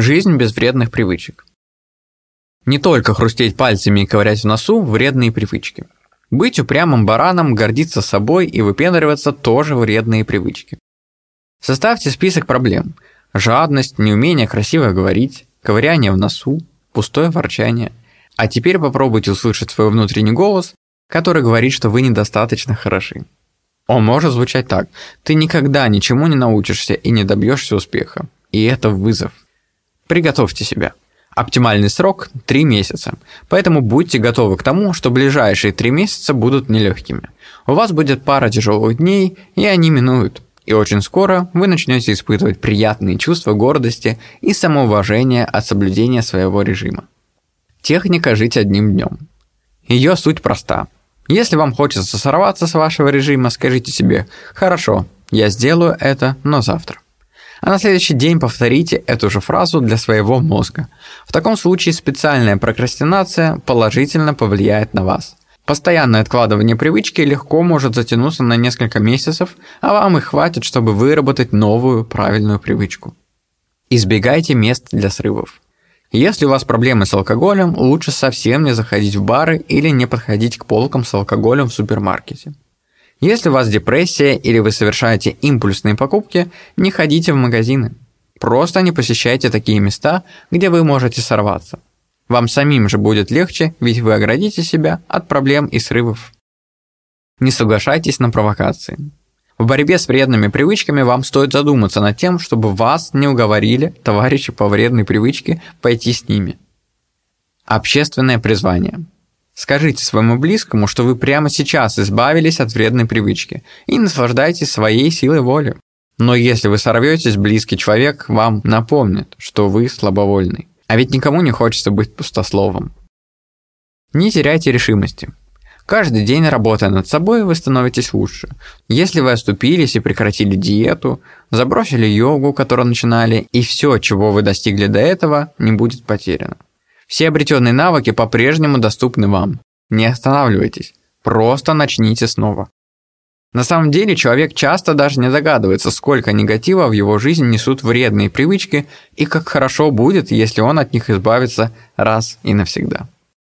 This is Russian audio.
Жизнь без вредных привычек. Не только хрустеть пальцами и ковырять в носу – вредные привычки. Быть упрямым бараном, гордиться собой и выпендриваться – тоже вредные привычки. Составьте список проблем. Жадность, неумение красиво говорить, ковыряние в носу, пустое ворчание. А теперь попробуйте услышать свой внутренний голос, который говорит, что вы недостаточно хороши. Он может звучать так. Ты никогда ничему не научишься и не добьешься успеха. И это вызов. Приготовьте себя. Оптимальный срок – 3 месяца. Поэтому будьте готовы к тому, что ближайшие 3 месяца будут нелегкими. У вас будет пара тяжелых дней, и они минуют. И очень скоро вы начнете испытывать приятные чувства гордости и самоуважения от соблюдения своего режима. Техника «Жить одним днем». Ее суть проста. Если вам хочется сорваться с вашего режима, скажите себе «Хорошо, я сделаю это, но завтра». А на следующий день повторите эту же фразу для своего мозга. В таком случае специальная прокрастинация положительно повлияет на вас. Постоянное откладывание привычки легко может затянуться на несколько месяцев, а вам и хватит, чтобы выработать новую правильную привычку. Избегайте мест для срывов. Если у вас проблемы с алкоголем, лучше совсем не заходить в бары или не подходить к полкам с алкоголем в супермаркете. Если у вас депрессия или вы совершаете импульсные покупки, не ходите в магазины. Просто не посещайте такие места, где вы можете сорваться. Вам самим же будет легче, ведь вы оградите себя от проблем и срывов. Не соглашайтесь на провокации. В борьбе с вредными привычками вам стоит задуматься над тем, чтобы вас не уговорили товарищи по вредной привычке пойти с ними. Общественное призвание. Скажите своему близкому, что вы прямо сейчас избавились от вредной привычки и наслаждайтесь своей силой воли. Но если вы сорветесь, близкий человек вам напомнит, что вы слабовольный. А ведь никому не хочется быть пустословом. Не теряйте решимости. Каждый день работая над собой, вы становитесь лучше. Если вы оступились и прекратили диету, забросили йогу, которую начинали, и все, чего вы достигли до этого, не будет потеряно. Все обретенные навыки по-прежнему доступны вам. Не останавливайтесь, просто начните снова. На самом деле человек часто даже не догадывается, сколько негатива в его жизнь несут вредные привычки и как хорошо будет, если он от них избавится раз и навсегда.